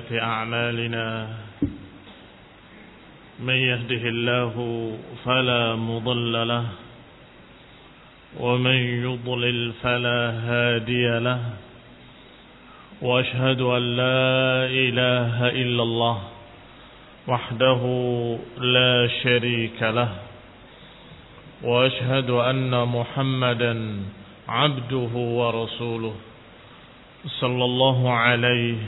في أعمالنا. من يهده الله فلا مضل له ومن يضلل فلا هادي له. وأشهد أن لا إله إلا الله وحده لا شريك له. وأشهد أن محمدا عبده ورسوله صلى الله عليه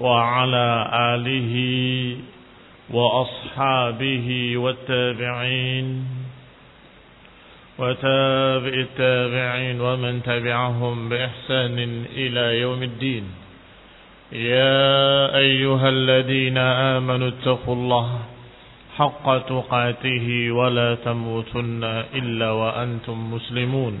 وعلى آله وأصحابه والتابعين وتابع التابعين ومن تبعهم بإحسان إلى يوم الدين. يا أيها الذين آمنوا اتقوا الله حق تقاته ولا تموتن إلا وأنتم مسلمون.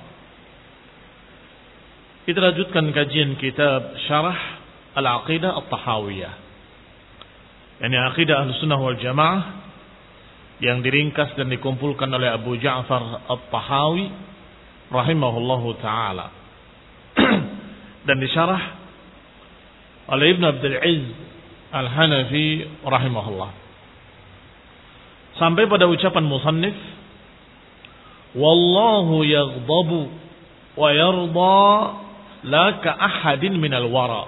Kita lanjutkan kajian kitab Syarah Al-Aqidah At-Tahawiyah. Ini Aqidah Ahlussunnah wal Jamaah yang diringkas dan dikumpulkan oleh Abu Ja'far At-Tahawi rahimahullahu taala. dan disyarah oleh Ibn Abdul Izz Al-Hanafi rahimahullah. Sampai pada ucapan musannif Wallahu yaghdabu wa yarda la ka ahadin minal wara.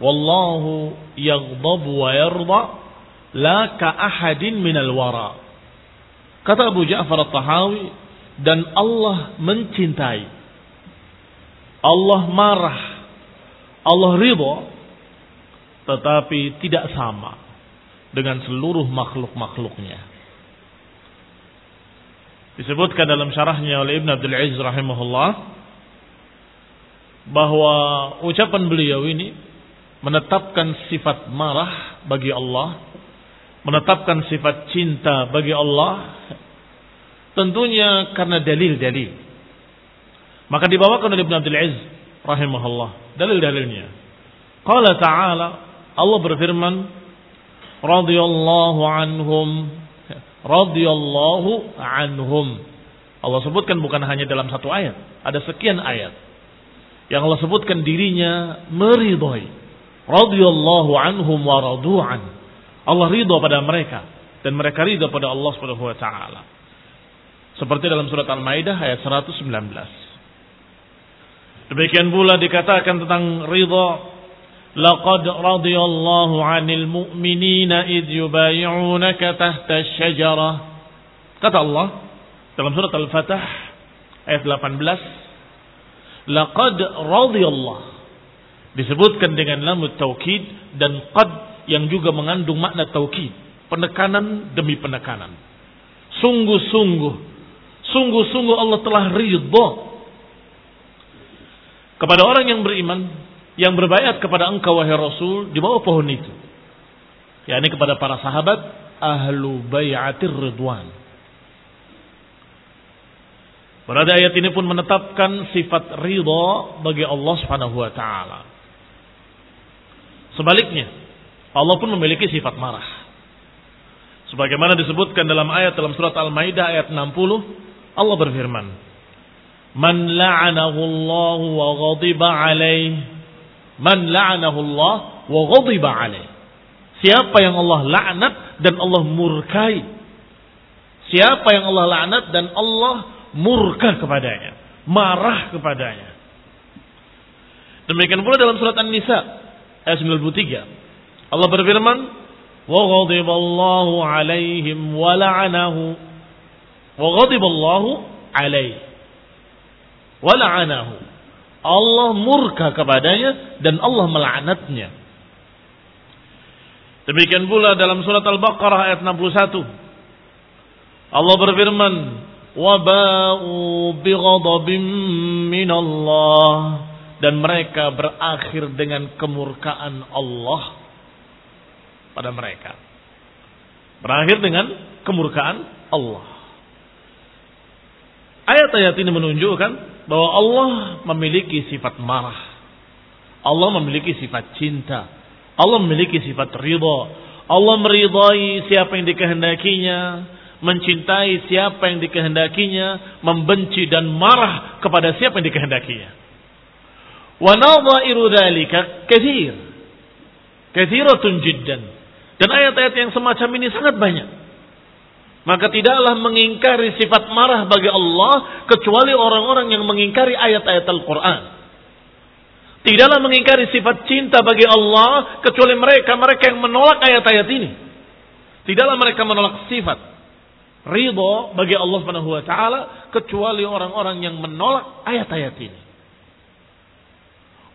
Wallahu yaghdabu wa yarda. La ka ahadin minal wara. Kata Abu Ja'far At-Tahawi dan Allah mencintai. Allah marah. Allah ridha. Tetapi tidak sama dengan seluruh makhluk-makhluknya. Disebutkan dalam syarahnya oleh Ibn Abdul Aziz rahimahullah bahwa ucapan beliau ini menetapkan sifat marah bagi Allah, menetapkan sifat cinta bagi Allah, tentunya karena dalil-dalil. Maka dibawakan oleh Ibn Abdul Aziz rahimahullah dalil-dalilnya. Qala ta'ala Allah berfirman radhiyallahu anhum radhiyallahu anhum. Allah sebutkan bukan hanya dalam satu ayat, ada sekian ayat yang Allah sebutkan dirinya meridhai radhiyallahu anhum wa radu'an. Allah ridha pada mereka. Dan mereka ridha pada Allah Subhanahu wa taala. Seperti dalam surat Al-Maidah ayat 119 demikian pula dikatakan tentang ridha laqad radhiyallahu 'anil mu'minina id yubay'unaka tahta asy-syajarah kata Allah dalam surat Al-Fatah ayat 18 laqad radhiyallah disebutkan dengan lam taukid dan qad yang juga mengandung makna taukid penekanan demi penekanan. Sungguh-sungguh sungguh-sungguh Allah telah ridha kepada orang yang beriman yang berbayat kepada engkau wahai Rasul di bawah pohon itu. Yakni kepada para sahabat ahlu bayatir ridwan Berada ayat ini pun menetapkan sifat ridha bagi Allah Subhanahu wa taala. Sebaliknya, Allah pun memiliki sifat marah. Sebagaimana disebutkan dalam ayat dalam surat Al-Maidah ayat 60, Allah berfirman, "Man la'anahu Allah wa ghadiba alaih." Man la'anahu Allah wa ghadiba alaih. Siapa yang Allah laknat dan Allah murkai. Siapa yang Allah laknat dan Allah murka kepadanya, marah kepadanya. Demikian pula dalam surat An-Nisa ayat 93. Allah berfirman, "Wa ghadiballahu 'alaihim wa la'anahu." Wa ghadiballahu 'alaihi wa la'anahu. Allah murka kepadanya dan Allah melaknatnya. Demikian pula dalam surat Al-Baqarah ayat 61. Allah berfirman, "Wa ba'u bighadabin minallah." dan mereka berakhir dengan kemurkaan Allah pada mereka. Berakhir dengan kemurkaan Allah. Ayat-ayat ini menunjukkan bahwa Allah memiliki sifat marah. Allah memiliki sifat cinta. Allah memiliki sifat ridha. Allah meridai siapa yang dikehendakinya, mencintai siapa yang dikehendakinya, membenci dan marah kepada siapa yang dikehendakinya. Wa nadhairu dzalika katsir. Katsiratun jiddan. Dan ayat-ayat yang semacam ini sangat banyak. Maka tidaklah mengingkari sifat marah bagi Allah kecuali orang-orang yang mengingkari ayat-ayat Al-Quran. Tidaklah mengingkari sifat cinta bagi Allah kecuali mereka-mereka yang menolak ayat-ayat ini. Tidaklah mereka menolak sifat ridho bagi Allah Subhanahu wa taala kecuali orang-orang yang menolak ayat-ayat ini.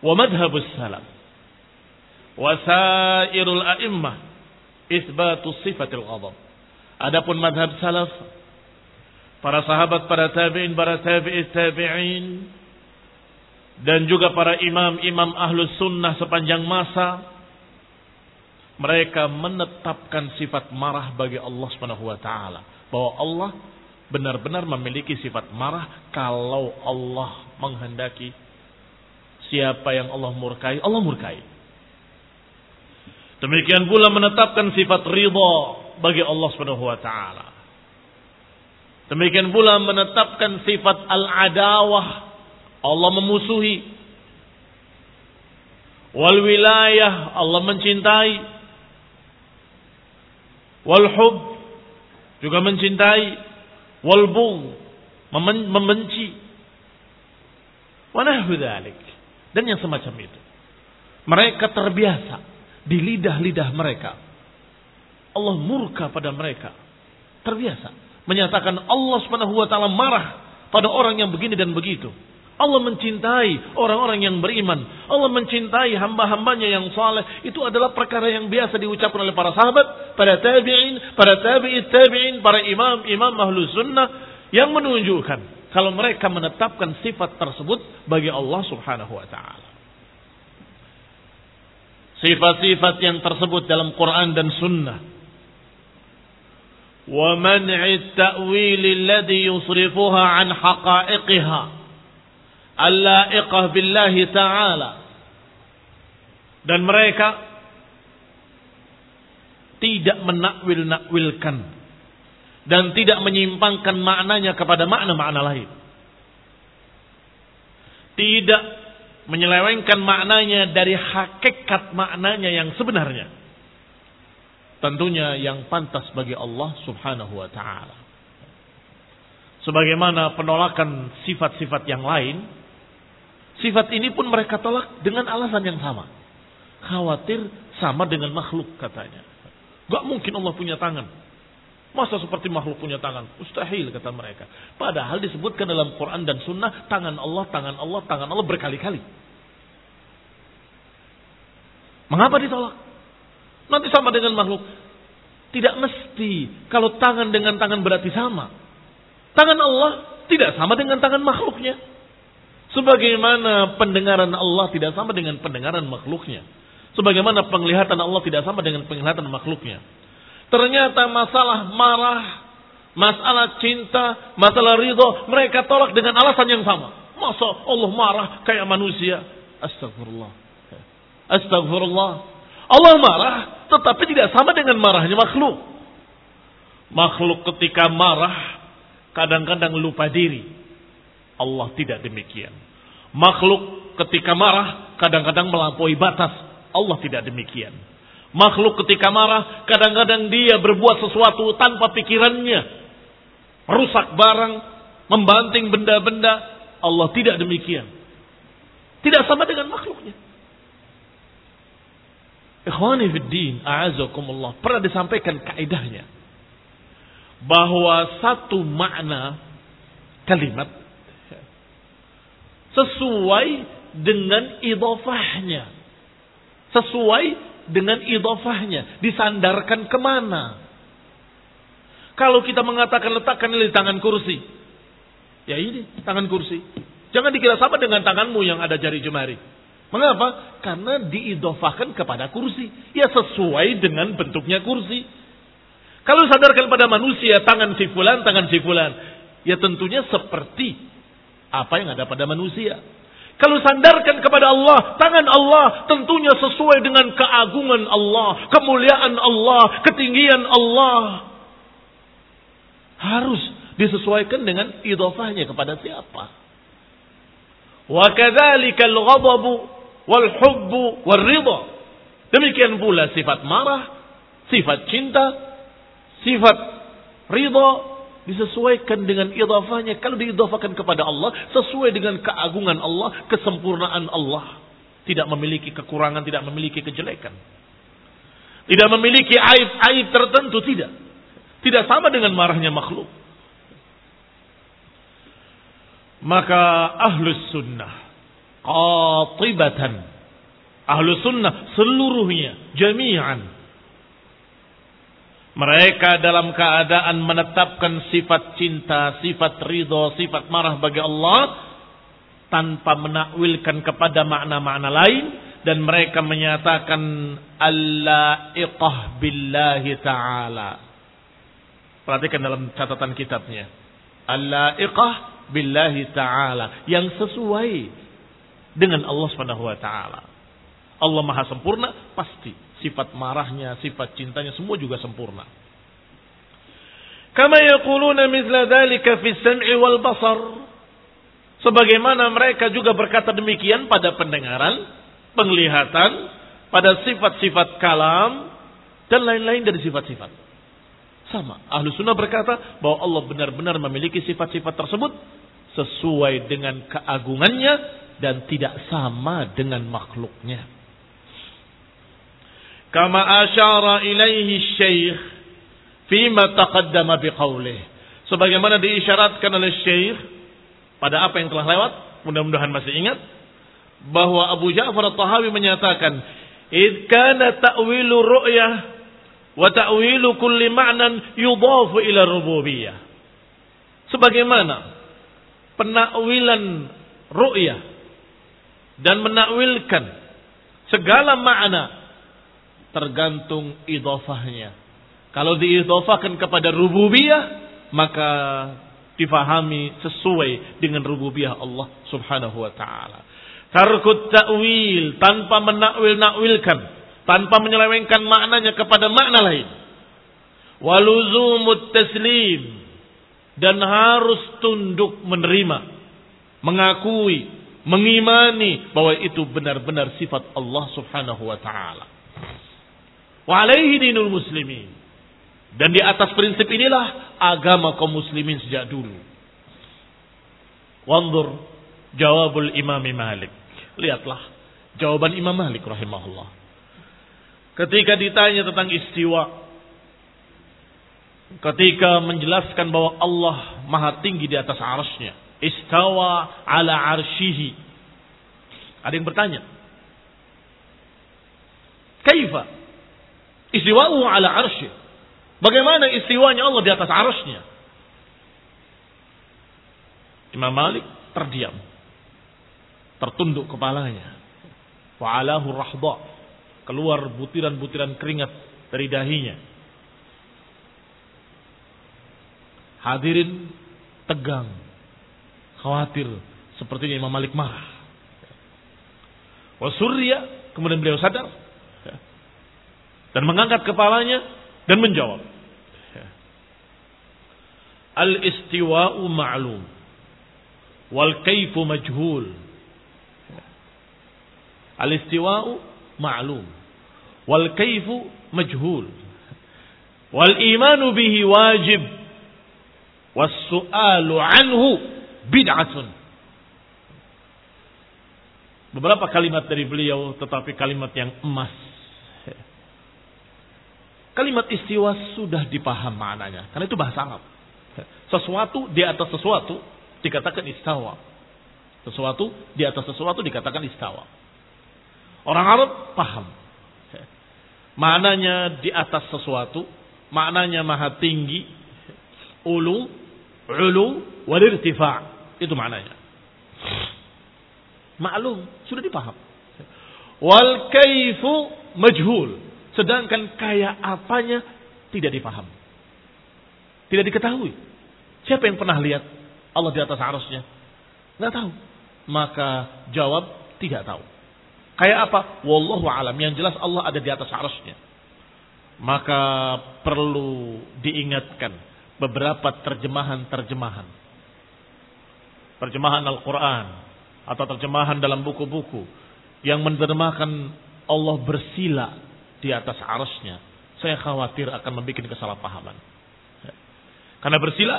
Wa madhhabus salaf wa sairul a'immah isbatu sifatil ghadab. Adapun madhab salaf para sahabat, para tabi'in, para tabi'in, tabi'in dan juga para imam-imam ahlus sunnah sepanjang masa mereka menetapkan sifat marah bagi Allah Subhanahu wa taala bahwa Allah benar-benar memiliki sifat marah kalau Allah menghendaki Siapa yang Allah murkai, Allah murkai. Demikian pula menetapkan sifat ridha bagi Allah Subhanahu wa taala. Demikian pula menetapkan sifat al-adawah. Allah memusuhi. Wal wilayah Allah mencintai. Wal hub juga mencintai. Wal membenci. Dan yang semacam itu. Mereka terbiasa di lidah-lidah mereka. Allah murka pada mereka. Terbiasa menyatakan Allah Subhanahu wa taala marah pada orang yang begini dan begitu. Allah mencintai orang-orang yang beriman. Allah mencintai hamba-hambanya yang saleh. Itu adalah perkara yang biasa diucapkan oleh para sahabat, para tabi'in, para tabi'it tabi'in, para imam, imam ahlu sunnah. Yang menunjukkan kalau mereka menetapkan sifat tersebut bagi Allah Subhanahu wa taala. Sifat-sifat yang tersebut dalam Quran dan Sunnah. Man'i ta'wil alladhi yusrifuha an haqa'iqiha alla'iqah billahi ta'ala. Dan mereka tidak menakwil-nakwilkan dan tidak menyimpangkan maknanya kepada makna-makna lain. Tidak menyelewengkan maknanya dari hakikat maknanya yang sebenarnya. Tentunya yang pantas bagi Allah Subhanahu wa taala. Sebagaimana penolakan sifat-sifat yang lain, sifat ini pun mereka tolak dengan alasan yang sama. Khawatir sama dengan makhluk katanya. Gak mungkin Allah punya tangan. Masa seperti makhluk punya tangan? Mustahil kata mereka. Padahal disebutkan dalam Quran dan Sunnah tangan Allah, tangan Allah, tangan Allah berkali-kali. Mengapa ditolak? Nanti sama dengan makhluk. Tidak mesti. Kalau tangan dengan tangan berarti sama. Tangan Allah tidak sama dengan tangan makhluknya. Sebagaimana pendengaran Allah tidak sama dengan pendengaran makhluknya. Sebagaimana penglihatan Allah tidak sama dengan penglihatan makhluknya. Ternyata masalah marah, masalah cinta, masalah ridho, mereka tolak dengan alasan yang sama. Masa Allah marah kayak manusia? Astagfirullah. Astagfirullah. Allah marah, tetapi tidak sama dengan marahnya makhluk. Makhluk ketika marah kadang-kadang lupa diri. Allah tidak demikian. Makhluk ketika marah kadang-kadang melampaui batas. Allah tidak demikian. Makhluk ketika marah kadang-kadang dia berbuat sesuatu tanpa pikirannya. Merusak barang, membanting benda-benda. Allah tidak demikian. Tidak sama dengan makhluknya. Ikhwani fiddin, a'azakumullah. Pernah disampaikan kaidahnya. Bahwa satu makna kalimat sesuai dengan idofahnya. Sesuai dengan idofahnya. Disandarkan ke mana. Kalau kita mengatakan letakkan di tangan kursi. Ya ini, tangan kursi. Jangan dikira sama dengan tanganmu yang ada jari jemari. Mengapa? Karena diidofahkan kepada kursi. Ya sesuai dengan bentuknya kursi. Kalau sadarkan pada manusia tangan si fulan, tangan si fulan. Ya tentunya seperti apa yang ada pada manusia. Kalau sandarkan kepada Allah, tangan Allah tentunya sesuai dengan keagungan Allah, kemuliaan Allah, ketinggian Allah. Harus disesuaikan dengan idofahnya kepada siapa. Wa kadzalikal ghadabu wal hubbu wal ridha. Demikian pula sifat marah, sifat cinta, sifat ridha disesuaikan dengan idafahnya. Kalau diidafakan kepada Allah, sesuai dengan keagungan Allah, kesempurnaan Allah. Tidak memiliki kekurangan, tidak memiliki kejelekan. Tidak memiliki aib-aib tertentu, tidak. Tidak sama dengan marahnya makhluk. Maka ahlus sunnah qatibatan. Ahlu sunnah seluruhnya, jami'an. Mereka dalam keadaan menetapkan sifat cinta, sifat ridho, sifat marah bagi Allah tanpa menakwilkan kepada makna-makna lain dan mereka menyatakan Allah billahi ta'ala. Perhatikan dalam catatan kitabnya. Allah billahi ta'ala. Yang sesuai dengan Allah Subhanahu wa taala. Allah Maha sempurna, pasti sifat marahnya, sifat cintanya semua juga sempurna. Kama yaquluna mithla dzalika fi sam'i wal basar. Sebagaimana mereka juga berkata demikian pada pendengaran, penglihatan, pada sifat-sifat kalam dan lain-lain dari sifat-sifat. Sama. Ahlu sunnah berkata bahwa Allah benar-benar memiliki sifat-sifat tersebut sesuai dengan keagungannya dan tidak sama dengan makhluknya. Kama asyara ilaihi syekh fima taqaddama biqaulih. Sebagaimana diisyaratkan oleh syekh pada apa yang telah lewat, mudah-mudahan masih ingat bahwa Abu Ja'far At-Tahawi menyatakan, "Id kana ta'wilu ru'yah wa ta'wilu kulli ma'nan yudhafu ila rububiyah." Sebagaimana penakwilan ru'yah dan menakwilkan segala makna tergantung idofahnya. Kalau diidofahkan kepada rububiyah, maka difahami sesuai dengan rububiyah Allah Subhanahu wa taala. Tarkut ta'wil tanpa menakwil-nakwilkan, tanpa menyelewengkan maknanya kepada makna lain. Waluzumut taslim dan harus tunduk menerima, mengakui mengimani bahwa itu benar-benar sifat Allah Subhanahu wa taala. Wa alaihi dinul muslimin. Dan di atas prinsip inilah agama kaum muslimin sejak dulu. Wanzur jawabul Imam Malik. Lihatlah jawaban Imam Malik rahimahullah. Ketika ditanya tentang istiwa ketika menjelaskan bahwa Allah maha tinggi di atas arasnya istawa ala arshihi. Ada yang bertanya. Kaifa? Istiwa'u ala arshih. Bagaimana istiwanya Allah di atas arshnya? Imam Malik terdiam. Tertunduk kepalanya. Wa'alahu rahda. Keluar butiran-butiran keringat dari dahinya. Hadirin tegang khawatir sepertinya Imam Malik marah. Wasurya kemudian beliau sadar dan mengangkat kepalanya dan menjawab. Al-istiwa'u ma'lum. Wal kaifu majhul. Al-istiwa'u ma'lum. Wal kaifu majhul. Wal imanu bihi wajib. Was su'alu anhu bid'atun. Beberapa kalimat dari beliau tetapi kalimat yang emas. Kalimat istiwa sudah dipaham maknanya. Karena itu bahasa Arab. Sesuatu di atas sesuatu dikatakan istawa. Sesuatu di atas sesuatu dikatakan istawa. Orang Arab paham. Maknanya di atas sesuatu. Maknanya maha tinggi. Ulu. Ulu. Walirtifa' Itu maknanya. Maklum, sudah dipaham. Wal kaifu majhul. Sedangkan kaya apanya tidak dipaham. Tidak diketahui. Siapa yang pernah lihat Allah di atas arusnya? Nggak tahu. Maka jawab tidak tahu. Kayak apa? Wallahu alam. Yang jelas Allah ada di atas arusnya. Maka perlu diingatkan beberapa terjemahan-terjemahan. Terjemahan Al-Quran atau terjemahan dalam buku-buku yang menerjemahkan Allah bersila di atas arusnya, saya khawatir akan membuat kesalahpahaman. Karena bersila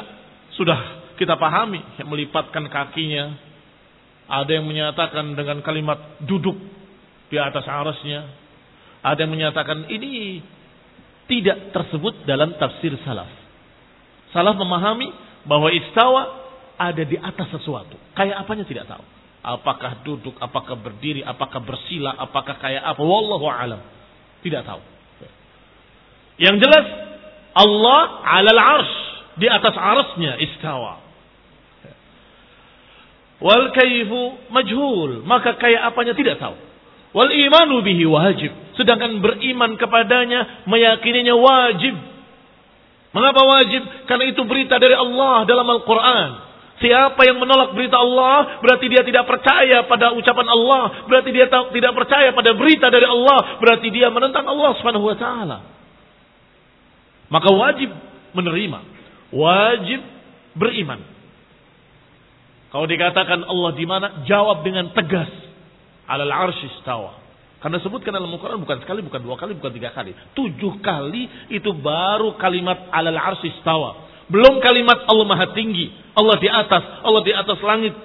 sudah kita pahami, melipatkan kakinya. Ada yang menyatakan dengan kalimat duduk di atas arusnya. Ada yang menyatakan ini tidak tersebut dalam tafsir salaf. Salaf memahami bahwa istawa ada di atas sesuatu. Kayak apanya tidak tahu. Apakah duduk, apakah berdiri, apakah bersila, apakah kayak apa. Wallahu alam. Tidak tahu. Yang jelas Allah alal arsh. Di atas arshnya istawa. Wal kaifu majhul. Maka kayak apanya tidak tahu. Wal imanu bihi wajib. Sedangkan beriman kepadanya meyakininya wajib. Mengapa wajib? Karena itu berita dari Allah dalam Al-Quran. Siapa yang menolak berita Allah, berarti dia tidak percaya pada ucapan Allah, berarti dia tidak percaya pada berita dari Allah, berarti dia menentang Allah taala. Maka wajib menerima, wajib beriman. Kalau dikatakan Allah di mana, jawab dengan tegas. Alal arsy istawa. Karena sebutkan dalam Al-Quran bukan sekali, bukan dua kali, bukan tiga kali. Tujuh kali itu baru kalimat alal arsy istawa. Belum kalimat Allah maha tinggi. Allah di atas. Allah di atas langit.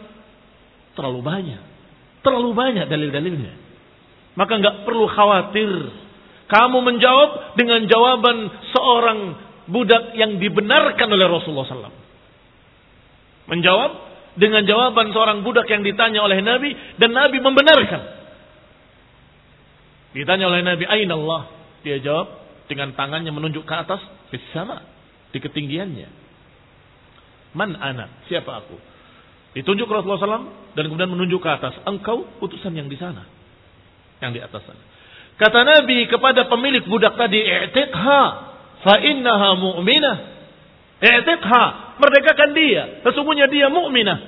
Terlalu banyak. Terlalu banyak dalil-dalilnya. Maka nggak perlu khawatir. Kamu menjawab dengan jawaban seorang budak yang dibenarkan oleh Rasulullah SAW. Menjawab dengan jawaban seorang budak yang ditanya oleh Nabi dan Nabi membenarkan. Ditanya oleh Nabi, Aina Allah? Dia jawab dengan tangannya menunjuk ke atas, sama di ketinggiannya. Man ana? Siapa aku? Ditunjuk Rasulullah SAW dan kemudian menunjuk ke atas. Engkau utusan yang di sana. Yang di atas sana. Kata Nabi kepada pemilik budak tadi, "I'tiqha fa innaha mu'minah." I'tiqha, merdekakan dia. Sesungguhnya dia mukminah.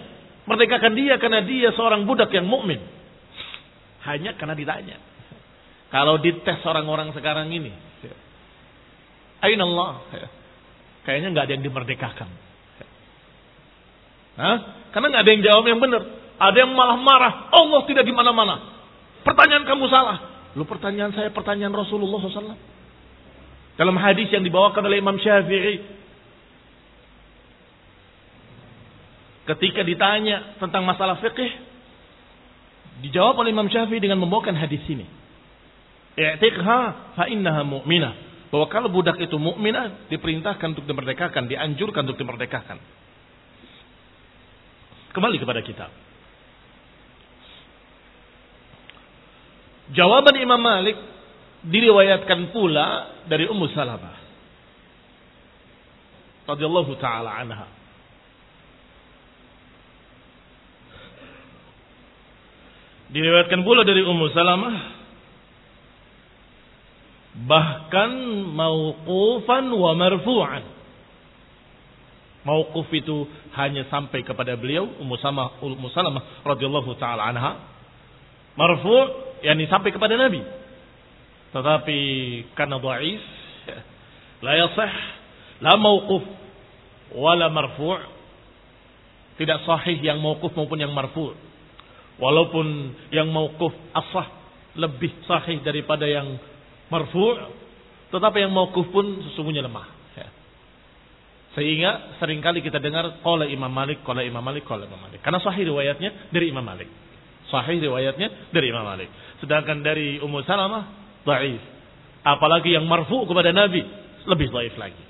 Merdekakan dia karena dia seorang budak yang mukmin. Hanya karena ditanya. Kalau dites orang-orang sekarang ini, Aina Allah? Kayaknya nggak ada yang dimerdekakan. Hah? Karena nggak ada yang jawab yang benar. Ada yang malah marah. Allah tidak di mana-mana. Pertanyaan kamu salah. Lu pertanyaan saya pertanyaan Rasulullah SAW. Dalam hadis yang dibawakan oleh Imam Syafi'i. Ketika ditanya tentang masalah fikih. Dijawab oleh Imam Syafi'i dengan membawakan hadis ini. I'tiqha fa innaha mu'minah bahwa kalau budak itu mukminah diperintahkan untuk dimerdekakan, dianjurkan untuk dimerdekakan. Kembali kepada kita. Jawaban Imam Malik diriwayatkan pula dari Ummu Salamah radhiyallahu taala anha. Diriwayatkan pula dari Ummu Salamah bahkan mauqufan wa marfu'an. Mauquf itu hanya sampai kepada beliau Ummu Salamah Ummu Salamah radhiyallahu taala anha. Marfu' yakni sampai kepada Nabi. Tetapi karena dhaif la yasih la mauquf wala marfu' tidak sahih yang mauquf maupun yang marfu' walaupun yang mauquf asah lebih sahih daripada yang marfu' tetapi yang mauquf pun sesungguhnya lemah. Ya. sehingga sering kali kita dengar qala Imam Malik qala Imam Malik qala Imam Malik. Karena sahih riwayatnya dari Imam Malik. Sahih riwayatnya dari Imam Malik. Sedangkan dari Ummu Salamah dhaif apalagi yang marfu kepada Nabi lebih dhaif lagi.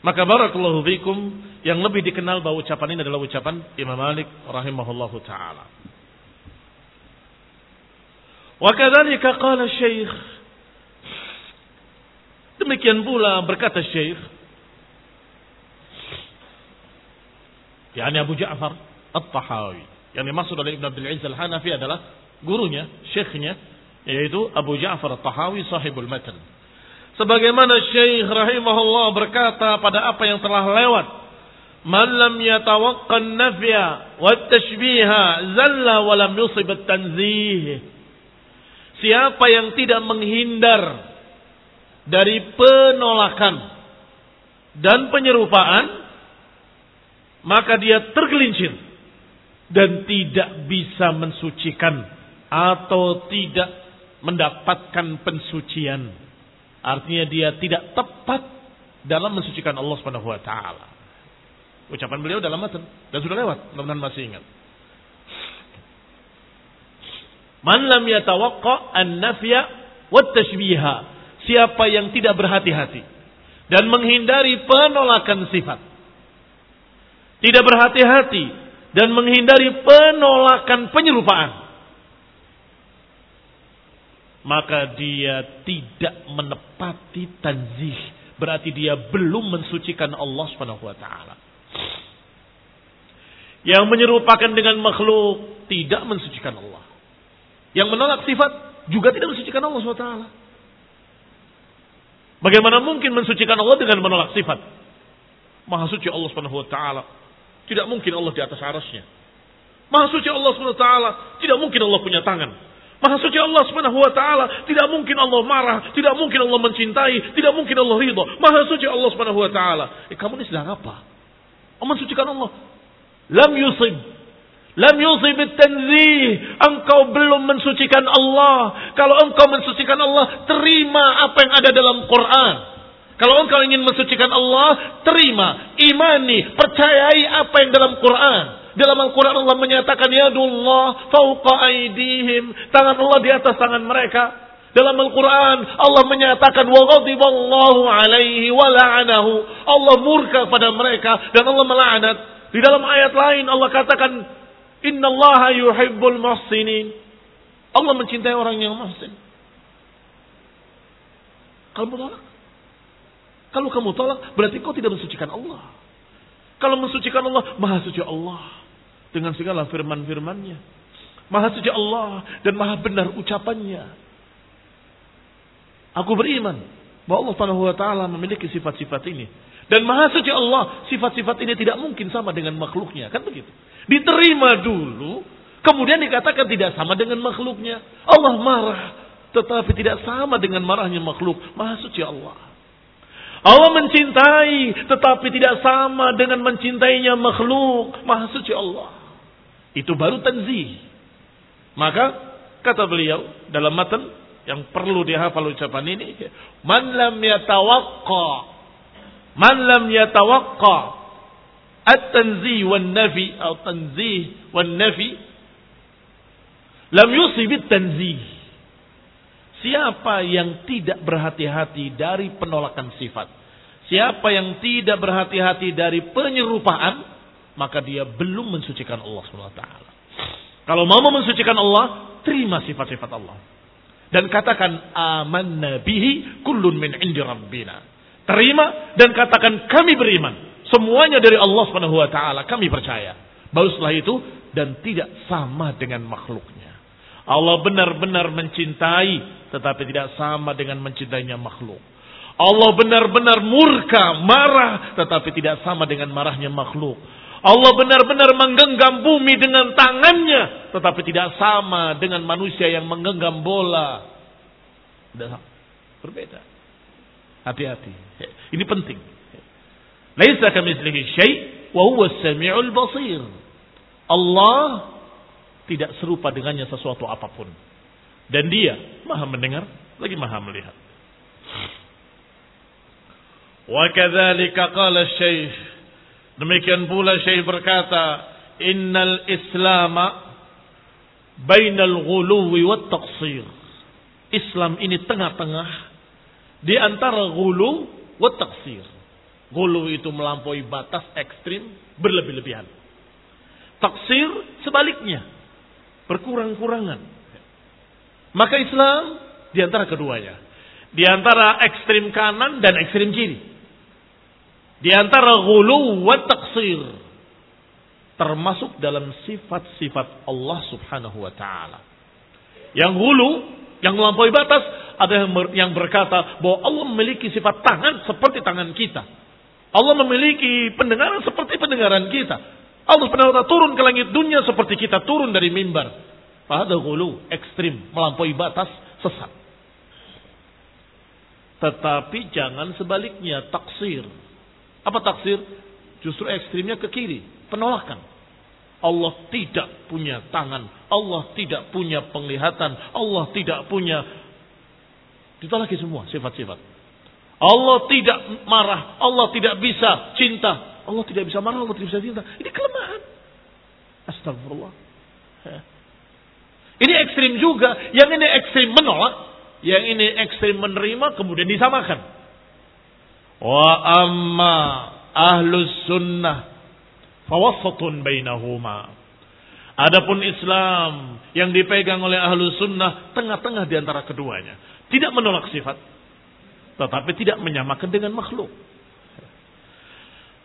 Maka barakallahu fikum yang lebih dikenal bahwa ucapan ini adalah ucapan Imam Malik rahimahullahu taala. Wa kadzalika qala Syekh Demikian pula berkata Syekh yakni Abu Ja'far At-Tahawi. Yang dimaksud oleh Ibn Abdul Aziz Al-Hanafi adalah gurunya, syekhnya yaitu Abu Ja'far At-Tahawi sahibul matan. Sebagaimana Syekh rahimahullah berkata pada apa yang telah lewat. Man lam yatawaqqan nafya wa tashbiha zalla wa lam yusib tanzih. Siapa yang tidak menghindar dari penolakan dan penyerupaan maka dia tergelincir dan tidak bisa mensucikan atau tidak mendapatkan pensucian. Artinya dia tidak tepat dalam mensucikan Allah Subhanahu wa taala. Ucapan beliau dalam matan dan sudah lewat, mudah-mudahan masih ingat. Man lam yatawaqqa an-nafya wa tashbiha. Siapa yang tidak berhati-hati dan menghindari penolakan sifat. Tidak berhati-hati dan menghindari penolakan penyerupaan maka dia tidak menepati tanzih. Berarti dia belum mensucikan Allah taala. Yang menyerupakan dengan makhluk tidak mensucikan Allah. Yang menolak sifat juga tidak mensucikan Allah Subhanahu wa. Bagaimana mungkin mensucikan Allah dengan menolak sifat? Maha suci Allah Subhanahu wa taala. Tidak mungkin Allah di atas arasnya. Maha suci Allah Subhanahu wa taala, tidak mungkin Allah punya tangan. Maha suci Allah Subhanahu wa taala, tidak mungkin Allah marah, tidak mungkin Allah mencintai, tidak mungkin Allah ridho. Maha suci Allah Subhanahu wa taala. Eh kamu ini sedang apa? Mensucikan Allah. Lam yusib. Lam yusib tanzih. Engkau belum mensucikan Allah. Kalau engkau mensucikan Allah, terima apa yang ada dalam Quran. Kalau engkau ingin mensucikan Allah, terima, imani, percayai apa yang dalam Quran. Dalam Al-Quran Allah menyatakan Yadullah fauqa aidihim. Tangan Allah di atas tangan mereka. Dalam Al-Quran Allah menyatakan ghadiballahu alaihi wa la'anahu. Allah murka pada mereka dan Allah melaknat. Di dalam ayat lain Allah katakan innallaha yuhibbul muhsinin. Allah mencintai orang yang muhsin. Kalau tolak. Kalau kamu tolak berarti kau tidak mensucikan Allah. Kalau mensucikan Allah, maha suci Allah dengan segala firman-firmannya. Maha suci Allah dan maha benar ucapannya. Aku beriman bahwa Allah Subhanahu taala memiliki sifat-sifat ini. Dan maha suci Allah, sifat-sifat ini tidak mungkin sama dengan makhluknya, kan begitu. Diterima dulu, kemudian dikatakan tidak sama dengan makhluknya. Allah marah, tetapi tidak sama dengan marahnya makhluk. Maha suci Allah. Allah mencintai, tetapi tidak sama dengan mencintainya makhluk. Maha suci Allah. Itu baru tanzih. Maka kata beliau dalam matan yang perlu dihafal ucapan ini, man lam yatawaqqa man lam yatawaqqa at-tanzih wan nafi atau tanzih wan nafi lam yusib tanzih Siapa yang tidak berhati-hati dari penolakan sifat, siapa yang tidak berhati-hati dari penyerupaan, maka dia belum mensucikan Allah SWT. Kalau mau mensucikan Allah, terima sifat-sifat Allah. Dan katakan aman nabihi kullun min indi rabbina. Terima dan katakan kami beriman. Semuanya dari Allah Subhanahu wa taala, kami percaya. Baru setelah itu dan tidak sama dengan makhluknya. Allah benar-benar mencintai tetapi tidak sama dengan mencintainya makhluk. Allah benar-benar murka, marah tetapi tidak sama dengan marahnya makhluk. Allah benar-benar menggenggam bumi dengan tangannya. Tetapi tidak sama dengan manusia yang menggenggam bola. Berbeda. Hati-hati. Ini penting. Laisa kamitslihi syai' wa huwa as-sami'ul basir. Allah tidak serupa dengannya sesuatu apa pun. Dan dia maha mendengar lagi maha melihat. Wa kadzalika qala syekh demikian pula syekh berkata innal islama bainal ghuluwi wat taqsir. Islam ini tengah-tengah di antara ghulu wat taqsir. Ghulu itu melampaui batas ekstrim berlebih-lebihan. Taksir sebaliknya. Berkurang-kurangan. Maka Islam di antara keduanya. Di antara ekstrim kanan dan ekstrim kiri. Di antara ghulu wa taksir. Termasuk dalam sifat-sifat Allah subhanahu wa ta'ala. Yang ghulu, yang melampaui batas, ada yang berkata bahwa Allah memiliki sifat tangan seperti tangan kita. Allah memiliki pendengaran seperti pendengaran kita. Allah SWT turun ke langit dunia seperti kita turun dari mimbar. Pada gulu, ekstrim, melampaui batas, sesat. Tetapi jangan sebaliknya, taksir. Apa taksir? Justru ekstrimnya ke kiri, penolakan. Allah tidak punya tangan, Allah tidak punya penglihatan, Allah tidak punya ditolaki semua sifat-sifat. Allah tidak marah, Allah tidak bisa cinta, Allah tidak bisa marah, Allah tidak bisa cinta. Ini kelemahan. Astagfirullah. Ini ekstrim juga. Yang ini ekstrim menolak. Yang ini ekstrim menerima kemudian disamakan. Wa amma ahlus sunnah fawasatun bainahuma. Adapun Islam yang dipegang oleh ahlu sunnah tengah-tengah di antara keduanya. Tidak menolak sifat. Tetapi tidak menyamakan dengan makhluk.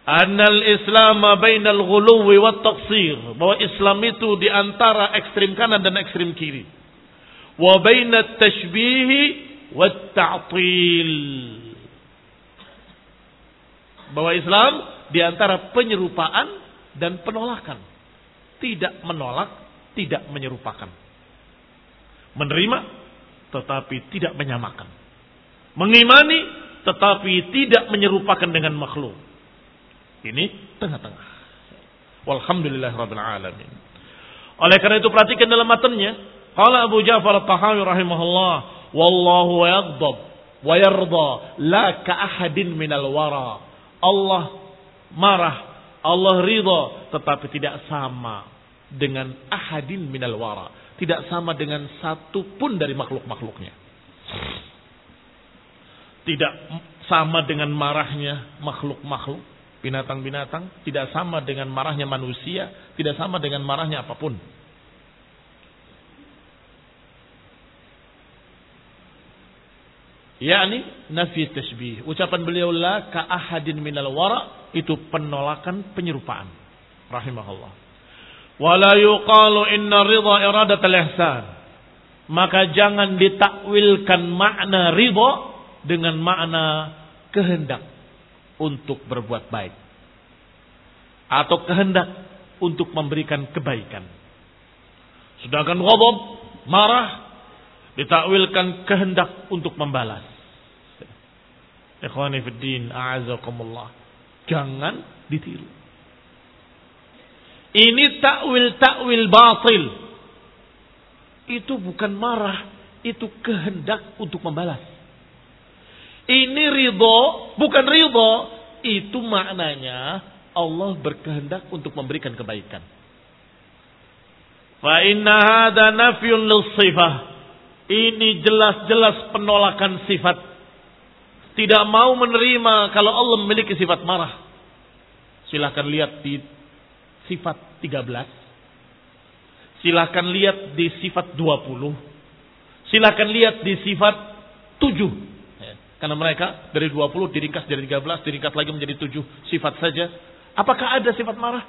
Annal Islam bainal ghuluwi wat taqsir. Bahwa Islam itu di antara ekstrim kanan dan ekstrim kiri. Wa bainat tashbihi wat ta'til. Bahwa Islam di antara penyerupaan dan penolakan. Tidak menolak, tidak menyerupakan. Menerima tetapi tidak menyamakan. Mengimani tetapi tidak menyerupakan dengan makhluk ini tengah-tengah. Walhamdulillah rabbil alamin. Oleh karena itu perhatikan dalam matanya. Qala Abu Ja'far al-Tahawi rahimahullah. Wallahu yaghdab wa yarda la ka ahadin minal wara. Allah marah, Allah ridha tetapi tidak sama dengan ahadin minal wara. Tidak sama dengan satu pun dari makhluk-makhluknya. Tidak sama dengan marahnya makhluk-makhluk binatang-binatang tidak sama dengan marahnya manusia, tidak sama dengan marahnya apa pun. yakni nafi tasbih. Ucapan beliau la ka ahadin minal wara itu penolakan penyerupaan. Rahimahullah. Wala yuqalu inna ridha iradat al-ihsan. Maka jangan ditakwilkan makna ridha dengan makna kehendak untuk berbuat baik atau kehendak untuk memberikan kebaikan. Sedangkan ghadab, marah ditakwilkan kehendak untuk membalas. Ikhwani fid din, a'azakumullah. Jangan ditiru. Ini takwil-takwil batil. Itu bukan marah, itu kehendak untuk membalas. Ini ridho, bukan ridho. Itu maknanya Allah berkehendak untuk memberikan kebaikan. Fa inna sifah. Ini jelas-jelas penolakan sifat. Tidak mau menerima kalau Allah memiliki sifat marah. Silahkan lihat di sifat 13. Silahkan lihat di sifat 20. Silahkan lihat di sifat 7. Karena mereka dari 20 diringkas dari 13, diringkas lagi menjadi 7 sifat saja. Apakah ada sifat marah?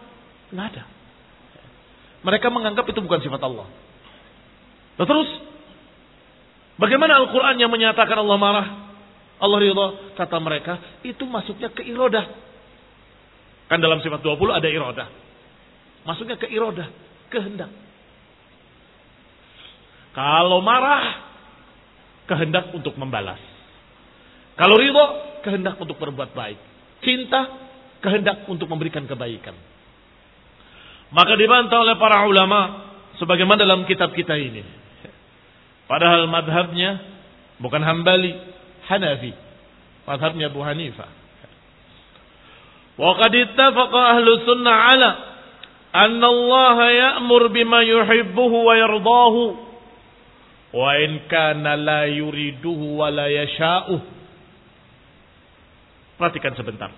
Tidak ada. Mereka menganggap itu bukan sifat Allah. Nah, terus, bagaimana Al-Quran yang menyatakan Allah marah? Allah ridho, kata mereka, itu masuknya ke irodah. Kan dalam sifat 20 ada irodah. Masuknya ke irodah, kehendak. Kalau marah, kehendak untuk membalas. Kalau ridho, kehendak untuk berbuat baik. Cinta, kehendak untuk memberikan kebaikan. Maka dibantah oleh para ulama sebagaimana dalam kitab kita ini. Padahal madhabnya bukan Hambali, Hanafi. Madhabnya Abu Hanifah. Wa qad ittafaqa ahlu sunnah ala bima yuhibbuhu wa yardahu wa in kana la yuriduhu wa la yasha'uh. Perhatikan sebentar.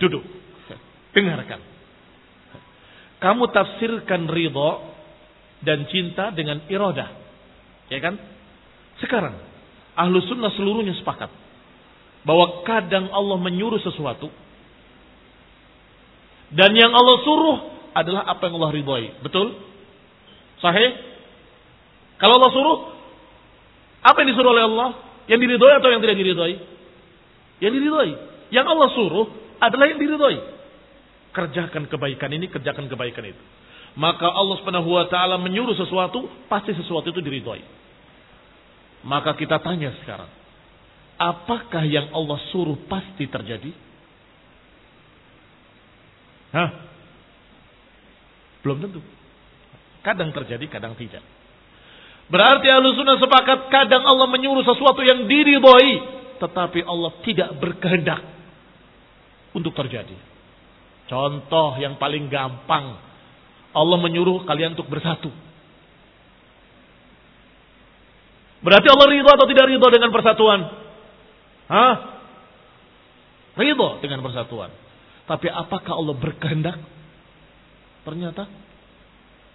Duduk. Dengarkan. Kamu tafsirkan ridho dan cinta dengan iradah. Ya kan? Sekarang, ahlu sunnah seluruhnya sepakat. Bahwa kadang Allah menyuruh sesuatu. Dan yang Allah suruh adalah apa yang Allah ridhoi. Betul? Sahih? Kalau Allah suruh, apa yang disuruh oleh Allah? Yang diridhoi atau yang tidak diridhoi? Yang diridhoi. Yang Allah suruh adalah yang diridhoi. Kerjakan kebaikan ini, kerjakan kebaikan itu. Maka Allah Subhanahu wa taala menyuruh sesuatu, pasti sesuatu itu diridhoi. Maka kita tanya sekarang, apakah yang Allah suruh pasti terjadi? Hah? Belum tentu. Kadang terjadi, kadang tidak. Berarti sunnah sepakat kadang Allah menyuruh sesuatu yang diridhoi, tetapi Allah tidak berkehendak untuk terjadi. Contoh yang paling gampang, Allah menyuruh kalian untuk bersatu. Berarti Allah ridho atau tidak ridho dengan persatuan? Hah? Ridho dengan persatuan. Tapi apakah Allah berkehendak? Ternyata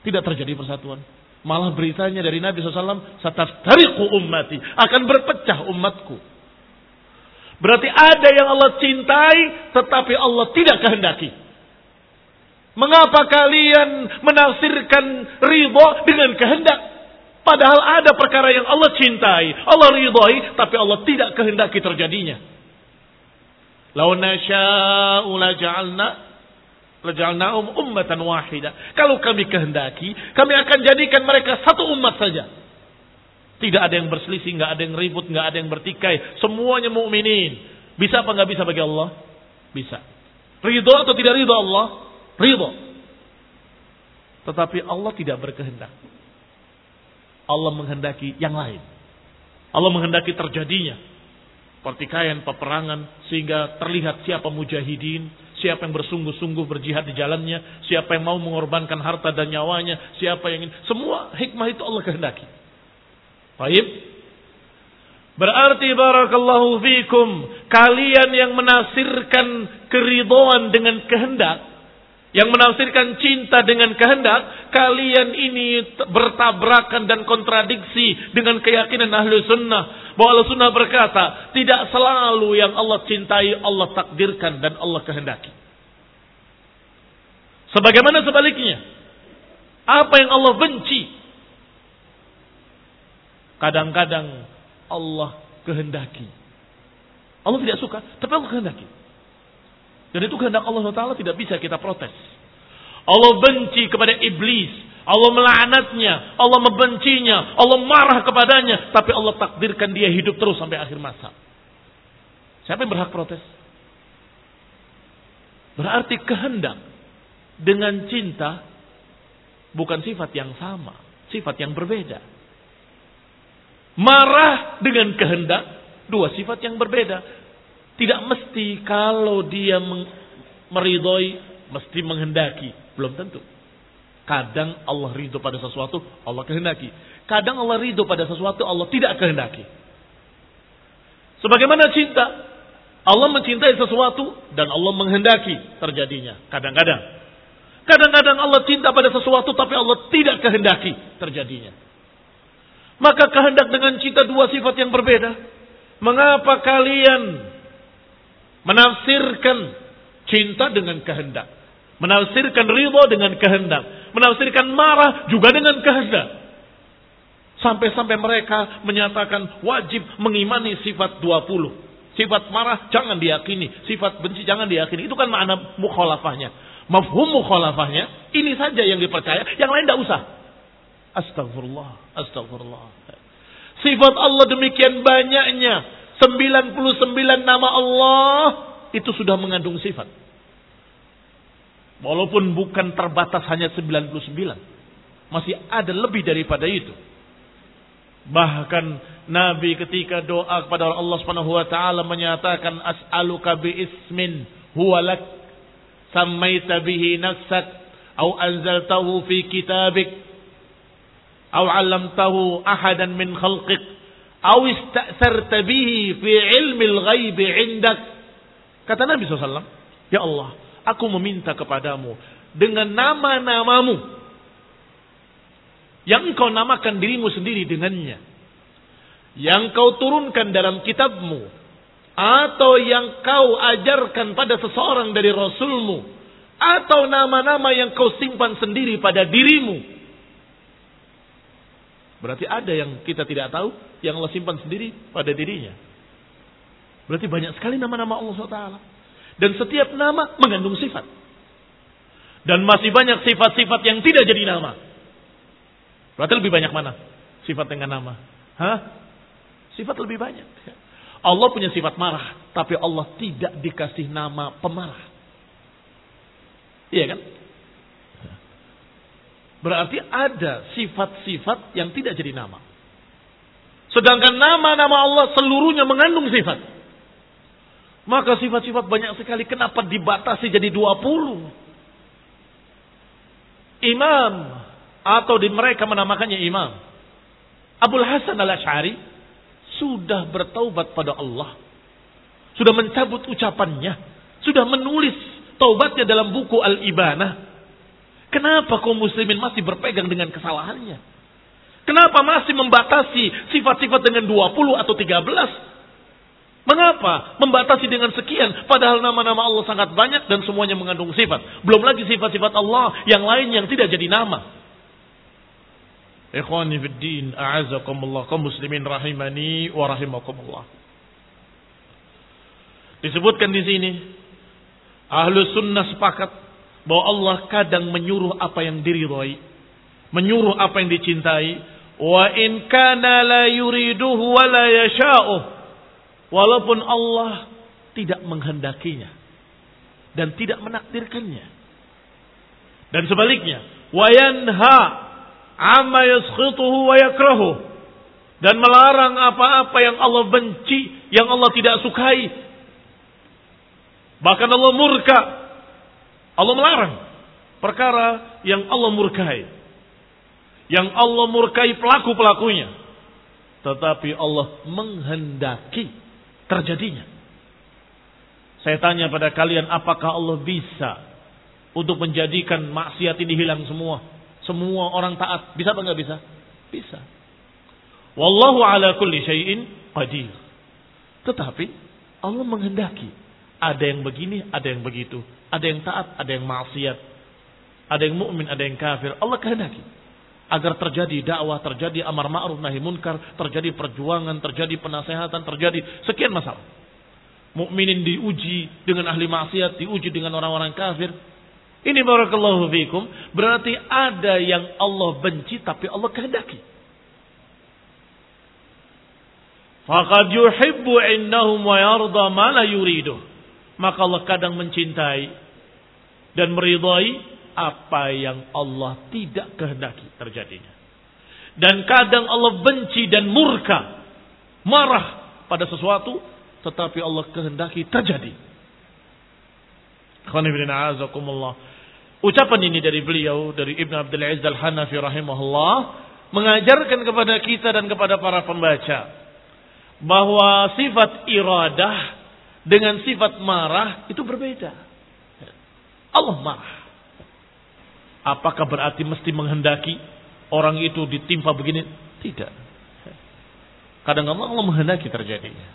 tidak terjadi persatuan. Malah beritanya dari Nabi SAW, tariku ummati. Akan berpecah umatku. Berarti ada yang Allah cintai, tetapi Allah tidak kehendaki. Mengapa kalian menafsirkan ridho dengan kehendak? Padahal ada perkara yang Allah cintai, Allah ridhoi, tapi Allah tidak kehendaki terjadinya. Lau nasya'u laja'alna laja'alnahum ummatan wahida. Kalau kami kehendaki, kami akan jadikan mereka satu umat saja. Tidak ada yang berselisih, nggak ada yang ribut, nggak ada yang bertikai. Semuanya mukminin. Bisa apa nggak bisa bagi Allah? Bisa. Ridho atau tidak ridho Allah? Ridho. Tetapi Allah tidak berkehendak. Allah menghendaki yang lain. Allah menghendaki terjadinya pertikaian, peperangan sehingga terlihat siapa mujahidin, siapa yang bersungguh-sungguh berjihad di jalannya, siapa yang mau mengorbankan harta dan nyawanya, siapa yang ingin semua hikmah itu Allah kehendaki. Baik. Berarti barakallahu fikum kalian yang menafsirkan keridhaan dengan kehendak yang menafsirkan cinta dengan kehendak, kalian ini bertabrakan dan kontradiksi dengan keyakinan ahli sunnah. Bahwa sunnah berkata, tidak selalu yang Allah cintai, Allah takdirkan dan Allah kehendaki. Sebagaimana sebaliknya, apa yang Allah benci, kadang-kadang Allah kehendaki. Allah tidak suka, tapi Allah kehendaki. Dan itu kehendak Allah Taala tidak bisa kita protes. Allah benci kepada iblis, Allah melaknatnya, Allah membencinya, Allah marah kepadanya, tapi Allah takdirkan dia hidup terus sampai akhir masa. Siapa yang berhak protes? Berarti kehendak dengan cinta bukan sifat yang sama, sifat yang berbeda. Marah dengan kehendak dua sifat yang berbeda. Tidak mesti kalau dia meridhoi, mesti menghendaki. Belum tentu. Kadang Allah ridho pada sesuatu, Allah kehendaki. Kadang Allah ridho pada sesuatu, Allah tidak kehendaki. Sebagaimana cinta, Allah mencintai sesuatu dan Allah menghendaki terjadinya. Kadang-kadang. Kadang-kadang Allah cinta pada sesuatu tapi Allah tidak kehendaki terjadinya. Maka kehendak dengan cinta dua sifat yang berbeda. Mengapa kalian Menafsirkan cinta dengan kehendak. Menafsirkan ridho dengan kehendak. Menafsirkan marah juga dengan kehendak. Sampai-sampai mereka menyatakan wajib mengimani sifat 20. Sifat marah jangan diyakini. Sifat benci jangan diyakini. Itu kan makna mukhalafahnya. Mafhum mukhalafahnya. Ini saja yang dipercaya. Yang lain tidak usah. Astagfirullah. Astagfirullah. Sifat Allah demikian banyaknya. 99 nama Allah itu sudah mengandung sifat. Walaupun bukan terbatas hanya 99. Masih ada lebih daripada itu. Bahkan Nabi ketika doa kepada Allah Subhanahu wa taala menyatakan as'aluka bi ismin huwa lak sammaita bihi nafsak au anzaltahu fi kitabik au 'allamtahu ahadan min khalqik au ista'sarta bihi fi ilmi al-ghaib 'indak kata Nabi SAW ya Allah aku meminta kepadamu dengan nama-namamu yang engkau namakan dirimu sendiri dengannya yang kau turunkan dalam kitabmu atau yang kau ajarkan pada seseorang dari rasulmu atau nama-nama yang kau simpan sendiri pada dirimu. Berarti ada yang kita tidak tahu yang Allah simpan sendiri pada dirinya. Berarti banyak sekali nama-nama Allah SWT dan setiap nama mengandung sifat dan masih banyak sifat-sifat yang tidak jadi nama berarti lebih banyak mana sifat dengan nama Hah? Sifat lebih banyak. Allah punya sifat marah, tapi Allah tidak dikasih nama pemarah. Iya kan? Berarti ada sifat-sifat yang tidak jadi nama. Sedangkan nama-nama Allah seluruhnya mengandung sifat. Maka sifat-sifat banyak sekali. Kenapa dibatasi jadi 20? Imam. Atau di mereka menamakannya imam. Abul Hasan al-Ash'ari sudah bertaubat pada Allah. Sudah mencabut ucapannya. Sudah menulis taubatnya dalam buku Al-Ibanah. Kenapa kaum muslimin masih berpegang dengan kesalahannya? Kenapa masih membatasi sifat-sifat dengan 20 atau 13? Mengapa membatasi dengan sekian padahal nama-nama Allah sangat banyak dan semuanya mengandung sifat. Belum lagi sifat-sifat Allah yang lain yang tidak jadi nama. Ikhwani a'azakumullah, kaum muslimin rahimani wa rahimakumullah. Disebutkan di sini, ahlu sunnah sepakat bahwa Allah kadang menyuruh apa yang diridhoi, menyuruh apa yang dicintai, wa in kana la yuriduhu wa la yasha'uh. Walaupun Allah tidak menghendakinya dan tidak menakdirkannya. Dan sebaliknya, wa yanha amma yaskhituhu wa yakrahu dan melarang apa-apa yang Allah benci, yang Allah tidak sukai. Bahkan Allah murka. Allah melarang perkara yang Allah murkai. Yang Allah murkai pelaku-pelakunya. Tetapi Allah menghendaki terjadinya. Saya tanya pada kalian apakah Allah bisa untuk menjadikan maksiat ini hilang semua? Semua orang taat. Bisa apa nggak bisa? Bisa. Wallahu ala kulli syai'in qadir. Tetapi Allah menghendaki. Ada yang begini, ada yang begitu. Ada yang taat, ada yang maksiat. Ada yang mukmin, ada yang kafir. Allah kehendaki. Agar terjadi dakwah, terjadi amar ma'ruf nahi munkar, terjadi perjuangan, terjadi penasehatan, terjadi sekian masalah. Mukminin diuji dengan ahli maksiat, diuji dengan orang-orang kafir, ini barakallahu fikum. Berarti ada yang Allah benci tapi Allah kehendaki. Faqad yuhibbu innahum wa yarda ma la yuridu. Maka Allah kadang mencintai dan meridai apa yang Allah tidak kehendaki terjadinya. Dan kadang Allah benci dan murka, marah pada sesuatu tetapi Allah kehendaki terjadi. Ucapan ini dari beliau, dari Ibn Abdul Aziz Al-Hanafi rahimahullah, mengajarkan kepada kita dan kepada para pembaca bahwa sifat iradah dengan sifat marah itu berbeda. Allah marah. Apakah berarti mesti menghendaki orang itu ditimpa begini? Tidak. Kadang-kadang Allah menghendaki terjadinya.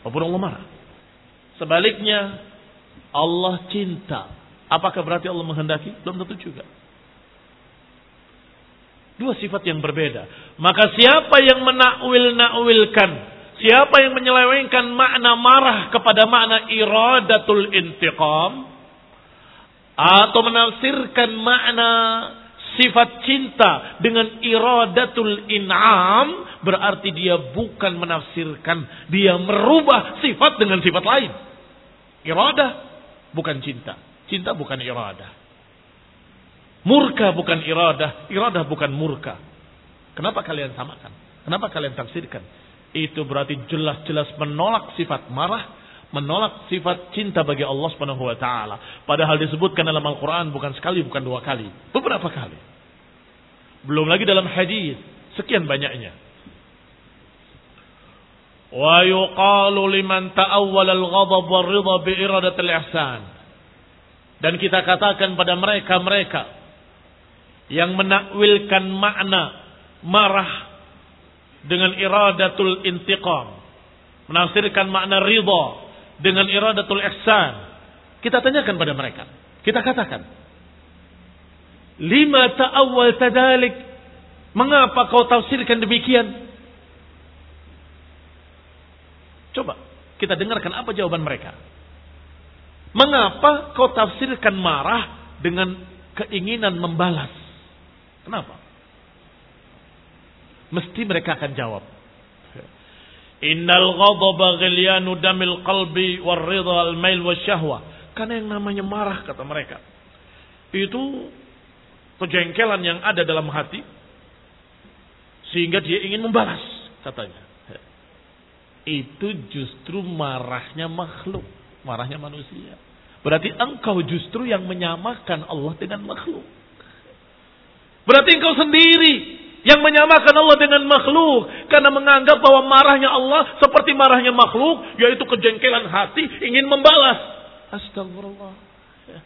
Walaupun Allah marah. Sebaliknya, Allah cinta. Apakah berarti Allah menghendaki? Belum tentu juga. Dua sifat yang berbeda. Maka siapa yang menakwil-nakwilkan, siapa yang menyelewengkan makna marah kepada makna iradatul intiqam, atau menafsirkan makna sifat cinta dengan iradatul in'am, berarti dia bukan menafsirkan, dia merubah sifat dengan sifat lain. Iradah bukan cinta. Cinta bukan iradah. Murka bukan iradah. Iradah bukan murka. Kenapa kalian samakan? Kenapa kalian tafsirkan? Itu berarti jelas-jelas menolak sifat marah, menolak sifat cinta bagi Allah Subhanahu wa taala. Padahal disebutkan dalam Al-Qur'an bukan sekali, bukan dua kali, beberapa kali. Belum lagi dalam hadis, sekian banyaknya. Wa yuqalu liman ta'awwal al-ghadab war ridha bi iradatil ihsan. Dan kita katakan pada mereka-mereka yang menakwilkan makna marah dengan iradatul intiqam. Menafsirkan makna ridha dengan iradatul ihsan. Kita tanyakan pada mereka. Kita katakan. Lima ta'awwal tadalik. Mengapa kau tafsirkan demikian? Coba kita dengarkan apa jawaban mereka. Mengapa kau tafsirkan marah dengan keinginan membalas? Kenapa? Mesti mereka akan jawab. Innal ghadaba ghilyanu damil qalbi war ridha al mail syahwa. Karena yang namanya marah kata mereka. Itu kejengkelan yang ada dalam hati sehingga dia ingin membalas katanya itu justru marahnya makhluk, marahnya manusia. Berarti engkau justru yang menyamakan Allah dengan makhluk. Berarti engkau sendiri yang menyamakan Allah dengan makhluk karena menganggap bahwa marahnya Allah seperti marahnya makhluk yaitu kejengkelan hati ingin membalas. Astagfirullah. Ya.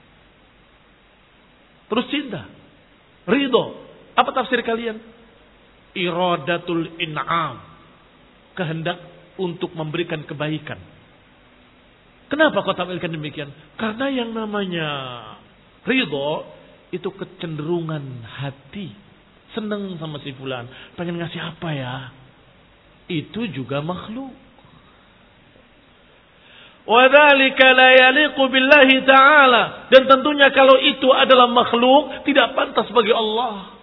Terus cinta, ridho. Apa tafsir kalian? Iradatul in'am. Kehendak untuk memberikan kebaikan. Kenapa kau tampilkan demikian? Karena yang namanya ridho itu kecenderungan hati. Senang sama si fulan. Pengen ngasih apa ya? Itu juga makhluk. Wadhalika la yaliqu billahi ta'ala. Dan tentunya kalau itu adalah makhluk, tidak pantas bagi Allah.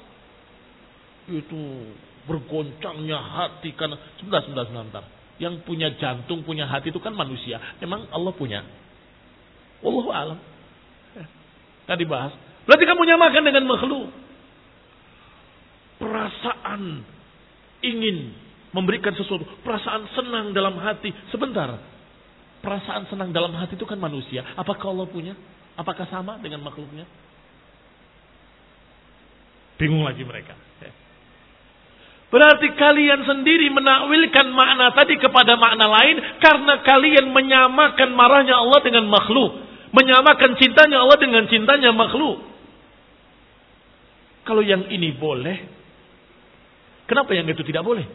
Itu bergoncangnya hati karena sebelah sebelah sebentar. Yang punya jantung, punya hati itu kan manusia. Memang Allah punya. Allah alam. Tadi dibahas. Berarti kamu nyamakan dengan makhluk. Perasaan ingin memberikan sesuatu. Perasaan senang dalam hati. Sebentar. Perasaan senang dalam hati itu kan manusia. Apakah Allah punya? Apakah sama dengan makhluknya? Bingung lagi mereka. Berarti kalian sendiri menakwilkan makna tadi kepada makna lain karena kalian menyamakan marahnya Allah dengan makhluk, menyamakan cintanya Allah dengan cintanya makhluk. Kalau yang ini boleh, kenapa yang itu tidak boleh?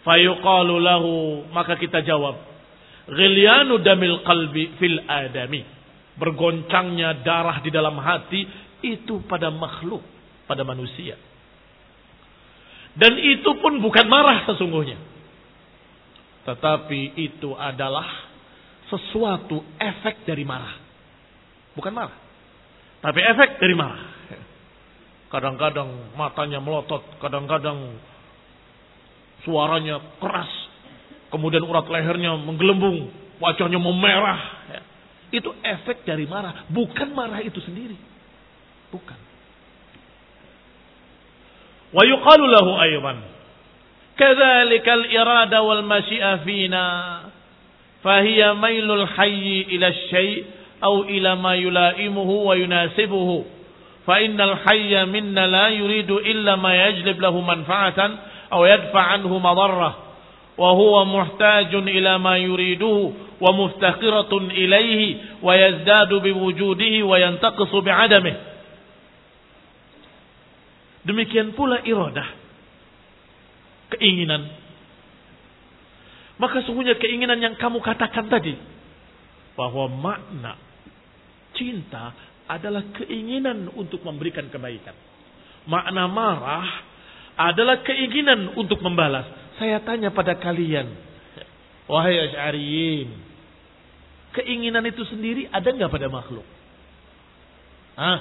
Fayuqalu lahu maka kita jawab ghilyanu damil qalbi fil adami bergoncangnya darah di dalam hati itu pada makhluk, pada manusia. Dan itu pun bukan marah sesungguhnya. Tetapi itu adalah sesuatu efek dari marah. Bukan marah. Tapi efek dari marah. Kadang-kadang matanya melotot, kadang-kadang suaranya keras, kemudian urat lehernya menggelembung, wajahnya memerah. Itu efek dari marah. Bukan marah itu sendiri. Bukan. Wa yuqalu lahu ayman. Kadzalika al-irada wal masyi'a fina. Fahiya mailul hayyi ila syai' أو إلى ما يلائمه ويناسبه فإن الحي منا لا يريد إلا ما يجلب له منفعة أو يدفع عنه مضرة وهو محتاج إلى ما يريده ومفتقرة إليه ويزداد بوجوده وينتقص بعدمه Demikian pula iradah. Keinginan. Maka sungguhnya keinginan yang kamu katakan tadi. Bahwa makna cinta adalah keinginan untuk memberikan kebaikan. Makna marah adalah keinginan untuk membalas. Saya tanya pada kalian. Wahai Asy'ariyin. Keinginan itu sendiri ada nggak pada makhluk? Hah?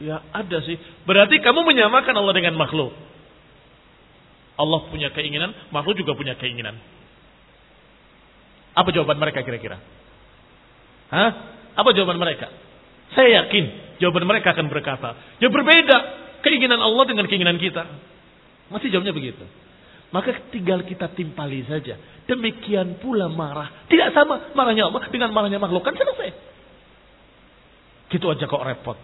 Ya ada sih. Berarti kamu menyamakan Allah dengan makhluk. Allah punya keinginan, makhluk juga punya keinginan. Apa jawaban mereka kira-kira? Hah? Apa jawaban mereka? Saya yakin jawaban mereka akan berkata, ya berbeda keinginan Allah dengan keinginan kita. Masih jawabnya begitu. Maka tinggal kita timpali saja. Demikian pula marah. Tidak sama marahnya Allah dengan marahnya makhluk. Kan selesai. Gitu aja kok repot.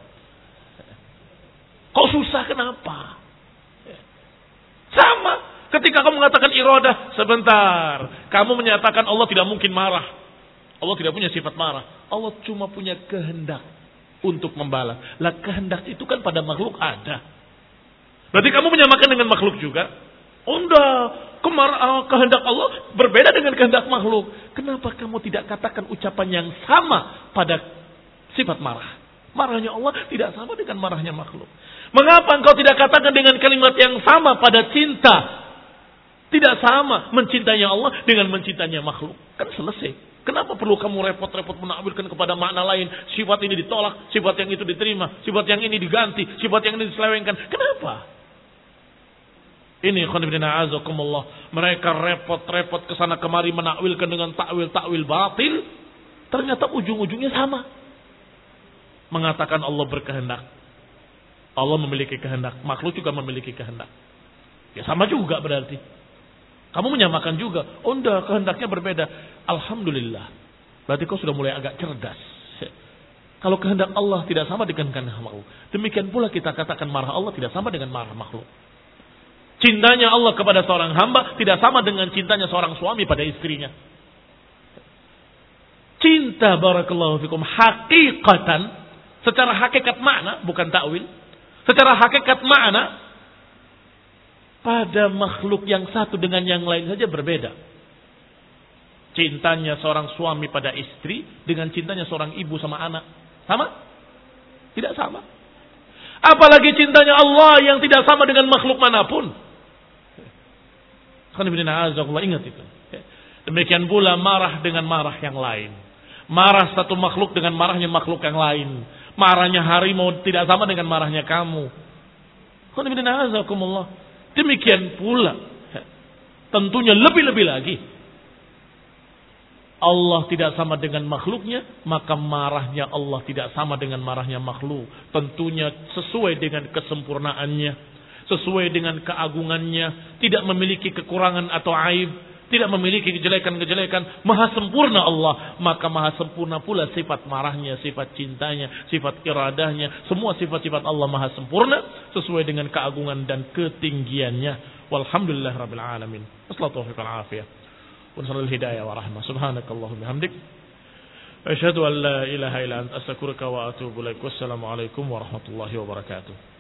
Kok susah kenapa? Sama. Ketika kamu mengatakan irodah, sebentar. Kamu menyatakan Allah tidak mungkin marah. Allah tidak punya sifat marah. Allah cuma punya kehendak untuk membalas. Lah kehendak itu kan pada makhluk ada. Berarti kamu menyamakan dengan makhluk juga. Unda kemar uh, kehendak Allah berbeda dengan kehendak makhluk. Kenapa kamu tidak katakan ucapan yang sama pada sifat marah? Marahnya Allah tidak sama dengan marahnya makhluk. Mengapa engkau tidak katakan dengan kalimat yang sama pada cinta? Tidak sama mencintainya Allah dengan mencintainya makhluk. Kan selesai. Kenapa perlu kamu repot-repot menakwilkan kepada makna lain? Sifat ini ditolak, sifat yang itu diterima, sifat yang ini diganti, sifat yang ini diselewengkan. Kenapa? Ini khonibina azakumullah. Mereka repot-repot ke sana kemari menakwilkan dengan takwil-takwil batil. Ternyata ujung-ujungnya sama. Mengatakan Allah berkehendak. Allah memiliki kehendak. Makhluk juga memiliki kehendak. Ya sama juga berarti. Kamu menyamakan juga. Oh enggak, kehendaknya berbeda. Alhamdulillah. Berarti kau sudah mulai agak cerdas. Kalau kehendak Allah tidak sama dengan kehendak makhluk. Demikian pula kita katakan marah Allah tidak sama dengan marah makhluk. Cintanya Allah kepada seorang hamba tidak sama dengan cintanya seorang suami pada istrinya. Cinta barakallahu fikum hakikatan secara hakikat makna bukan takwil. Secara hakikat makna pada makhluk yang satu dengan yang lain saja berbeda. Cintanya seorang suami pada istri dengan cintanya seorang ibu sama anak. Sama? Tidak sama. Apalagi cintanya Allah yang tidak sama dengan makhluk mana pun. Ingat itu. Demikian pula marah dengan marah yang lain. Marah satu makhluk dengan marahnya makhluk yang lain. Marahnya harimau tidak sama dengan marahnya kamu. Demikian pula. Tentunya lebih-lebih lagi. Allah tidak sama dengan makhluknya, maka marahnya Allah tidak sama dengan marahnya makhluk. Tentunya sesuai dengan kesempurnaannya sesuai dengan keagungannya, tidak memiliki kekurangan atau aib, tidak memiliki kejelekan-kejelekan, maha sempurna Allah, maka maha sempurna pula sifat marahnya, sifat cintanya, sifat iradahnya, semua sifat-sifat Allah maha sempurna sesuai dengan keagungan dan ketinggiannya. Walhamdulillah rabbil alamin. Wassalatu afiyah. Wa hidayah wa rahmah. Subhanakallahumma bihamdik. Asyhadu an la ilaha illa anta astaghfiruka wa atubu ilaik. Warahmatullahi wabarakatuh.